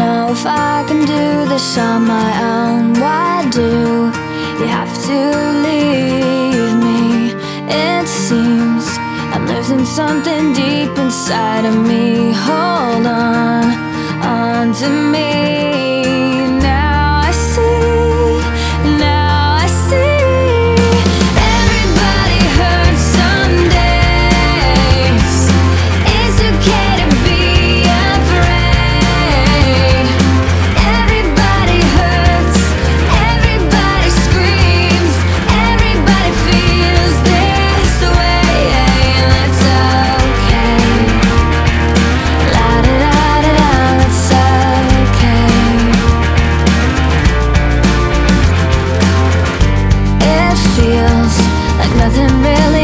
if I can do this on my own. Why do you have to leave me? It seems I'm losing something deep inside of me. Hold on, on to me. nothing really